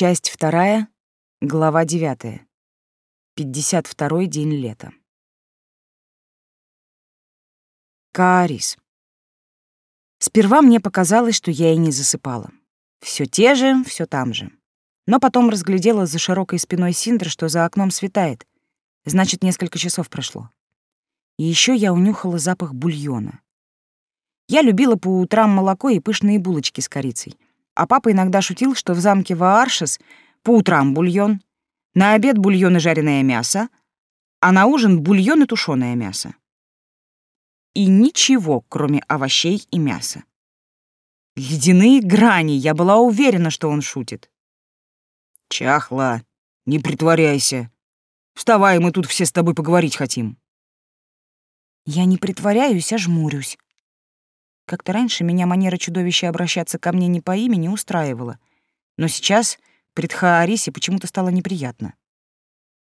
Часть вторая, глава девятая. Пятьдесят второй день лета. Каарис. Сперва мне показалось, что я и не засыпала. Все те же, все там же. Но потом разглядела за широкой спиной Синдры, что за окном светает. Значит, несколько часов прошло. И еще я унюхала запах бульона. Я любила по утрам молоко и пышные булочки с корицей. А папа иногда шутил, что в замке Вааршес по утрам бульон, на обед бульон и жареное мясо, а на ужин бульон и тушеное мясо. И ничего, кроме овощей и мяса. Ледяные грани, я была уверена, что он шутит. Чахла, не притворяйся. Вставай, мы тут все с тобой поговорить хотим. Я не притворяюсь, а жмурюсь. Как-то раньше меня манера чудовища обращаться ко мне не по имени устраивала, но сейчас пред Хаарисе почему-то стало неприятно.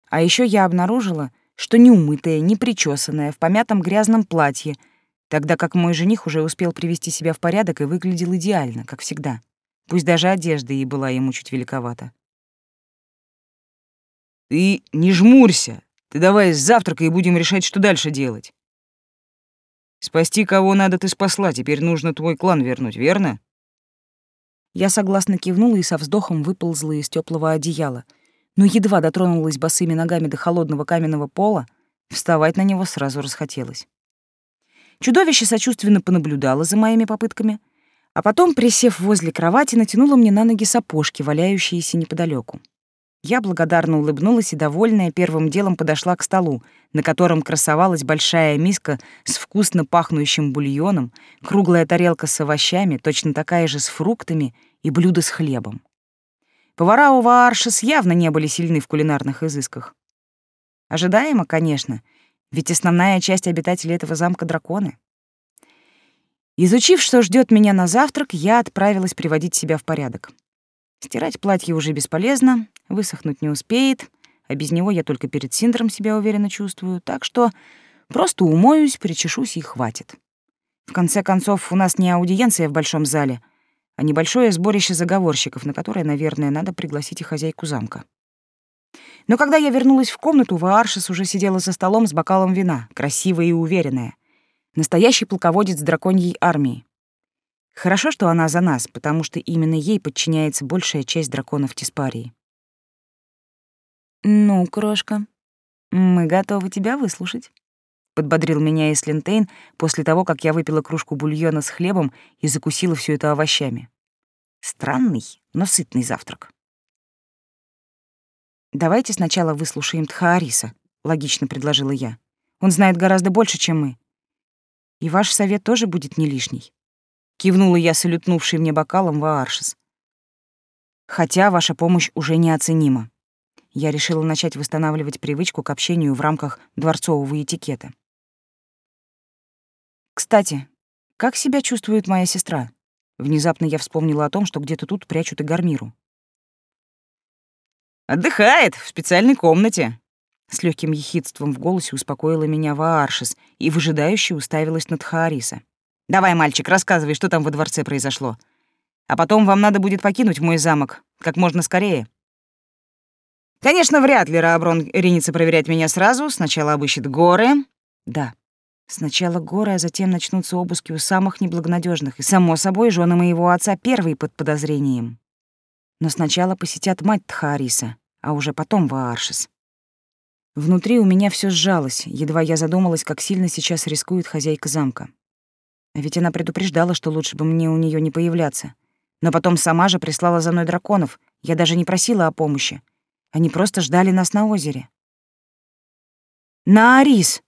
А еще я обнаружила, что неумытая, непричесанная, в помятом грязном платье, тогда как мой жених уже успел привести себя в порядок и выглядел идеально, как всегда. Пусть даже одежда и была ему чуть великовата. «Ты не жмурься! Ты давай завтракай и будем решать, что дальше делать!» Спасти кого надо ты спасла, теперь нужно твой клан вернуть, верно? Я согласно кивнула и со вздохом выползла из теплого одеяла, но едва дотронулась босыми ногами до холодного каменного пола, вставать на него сразу расхотелось. Чудовище сочувственно понаблюдало за моими попытками, а потом, присев возле кровати, натянуло мне на ноги сапожки, валяющиеся неподалеку. Я благодарно улыбнулась и, довольная, первым делом подошла к столу, на котором красовалась большая миска с вкусно пахнущим бульоном, круглая тарелка с овощами, точно такая же с фруктами и блюдо с хлебом. Повара у Вааршес явно не были сильны в кулинарных изысках. Ожидаемо, конечно, ведь основная часть обитателей этого замка — драконы. Изучив, что ждет меня на завтрак, я отправилась приводить себя в порядок. Стирать платье уже бесполезно, высохнуть не успеет, а без него я только перед Синдром себя уверенно чувствую, так что просто умоюсь, причешусь и хватит. В конце концов, у нас не аудиенция в большом зале, а небольшое сборище заговорщиков, на которое, наверное, надо пригласить и хозяйку замка. Но когда я вернулась в комнату, Вааршис уже сидела за столом с бокалом вина, красивая и уверенная. Настоящий полководец драконьей армии. Хорошо, что она за нас, потому что именно ей подчиняется большая часть драконов Тиспарии. «Ну, крошка, мы готовы тебя выслушать», — подбодрил меня Эслинтейн после того, как я выпила кружку бульона с хлебом и закусила все это овощами. Странный, но сытный завтрак. «Давайте сначала выслушаем Тхаариса», — логично предложила я. «Он знает гораздо больше, чем мы. И ваш совет тоже будет не лишний». Кивнула я салютнувший мне бокалом Вааршис. Хотя ваша помощь уже неоценима. Я решила начать восстанавливать привычку к общению в рамках дворцового этикета. Кстати, как себя чувствует моя сестра? Внезапно я вспомнила о том, что где-то тут прячут и гармиру. «Отдыхает в специальной комнате», с легким ехидством в голосе успокоила меня Вааршис и выжидающе уставилась на Тхаариса. Давай, мальчик, рассказывай, что там во дворце произошло. А потом вам надо будет покинуть мой замок как можно скорее. Конечно, вряд ли Рааброн ринется проверять меня сразу. Сначала обыщет горы. Да, сначала горы, а затем начнутся обыски у самых неблагонадежных, и, само собой, жены моего отца первые под подозрением. Но сначала посетят мать Тхаариса, а уже потом Вааршис. Внутри у меня все сжалось, едва я задумалась, как сильно сейчас рискует хозяйка замка. Ведь она предупреждала, что лучше бы мне у нее не появляться. Но потом сама же прислала за мной драконов. Я даже не просила о помощи. Они просто ждали нас на озере. «На Арис!»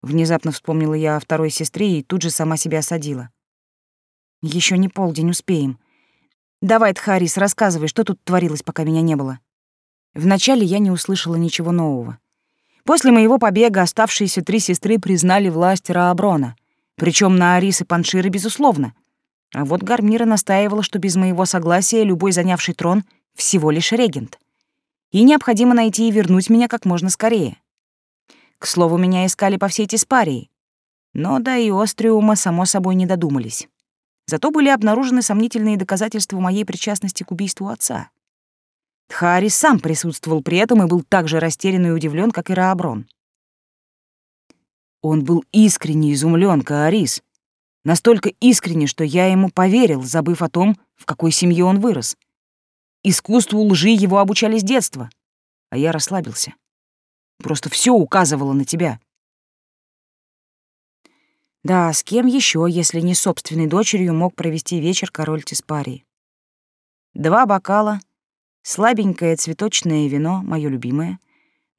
Внезапно вспомнила я о второй сестре и тут же сама себя осадила. Еще не полдень, успеем. Давай, Тхарис, рассказывай, что тут творилось, пока меня не было. Вначале я не услышала ничего нового. После моего побега оставшиеся три сестры признали власть Рааброна. Причем на Арис и Панширы, безусловно. А вот Гармира настаивала, что без моего согласия любой занявший трон — всего лишь регент. И необходимо найти и вернуть меня как можно скорее. К слову, меня искали по всей Тиспарии. Но да и Остриума, само собой, не додумались. Зато были обнаружены сомнительные доказательства моей причастности к убийству отца. Тхаари сам присутствовал при этом и был так же растерян и удивлен, как и Рааброн. Он был искренне изумлен, Каарис. Настолько искренне, что я ему поверил, забыв о том, в какой семье он вырос. Искусству лжи его обучали с детства, а я расслабился. Просто все указывало на тебя. Да, с кем еще, если не собственной дочерью, мог провести вечер король Тиспарии? Два бокала, слабенькое цветочное вино, мое любимое,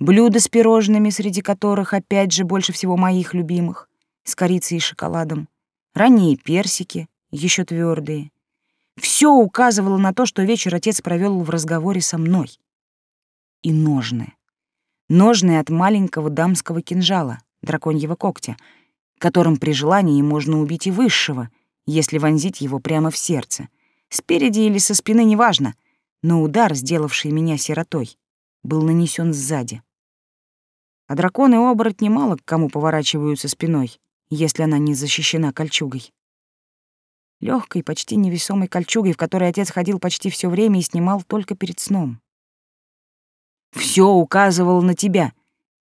блюдо с пирожными, среди которых, опять же, больше всего моих любимых, с корицей и шоколадом, ранние персики, еще твердые. Все указывало на то, что вечер отец провел в разговоре со мной. И ножны. Ножны от маленького дамского кинжала, драконьего когтя, которым при желании можно убить и высшего, если вонзить его прямо в сердце. Спереди или со спины, неважно, но удар, сделавший меня сиротой, был нанесен сзади. А драконы-оборотни мало к кому поворачиваются спиной, если она не защищена кольчугой. Легкой, почти невесомой кольчугой, в которой отец ходил почти все время и снимал только перед сном. Все указывало на тебя,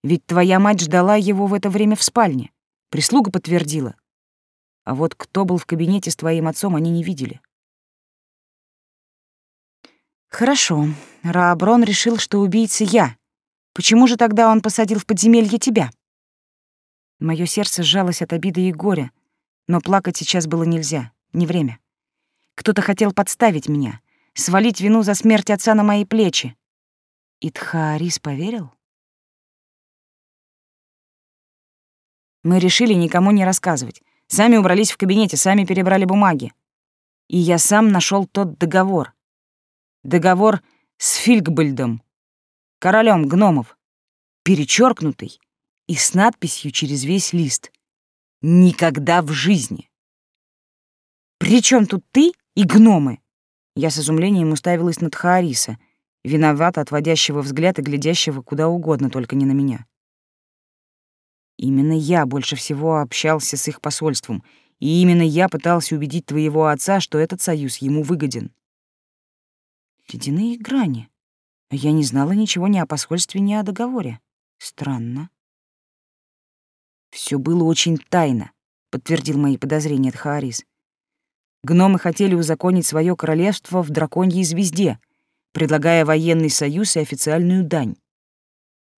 ведь твоя мать ждала его в это время в спальне. Прислуга подтвердила. А вот кто был в кабинете с твоим отцом, они не видели. Хорошо. Рааброн решил, что убийца я. Почему же тогда он посадил в подземелье тебя? Мое сердце сжалось от обиды и горя, но плакать сейчас было нельзя, не время. Кто-то хотел подставить меня, свалить вину за смерть отца на мои плечи. И Тхаарис поверил? Мы решили никому не рассказывать. Сами убрались в кабинете, сами перебрали бумаги. И я сам нашел тот договор. Договор с Фильгбальдом, королем гномов, перечеркнутый и с надписью через весь лист. «Никогда в жизни». «При тут ты и гномы?» Я с изумлением уставилась на Тхаариса, виновато отводящего взгляд и глядящего куда угодно, только не на меня. Именно я больше всего общался с их посольством, и именно я пытался убедить твоего отца, что этот союз ему выгоден. Ледяные грани. Я не знала ничего ни о посольстве, ни о договоре. Странно. Все было очень тайно, подтвердил мои подозрения Тхаарис. Гномы хотели узаконить свое королевство в драконьей звезде, предлагая военный союз и официальную дань.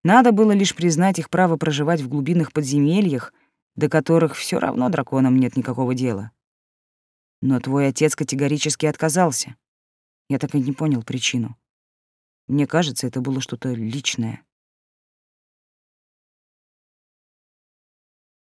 Надо было лишь признать их право проживать в глубинных подземельях, до которых все равно драконам нет никакого дела. Но твой отец категорически отказался. Я так и не понял причину. Мне кажется, это было что-то личное.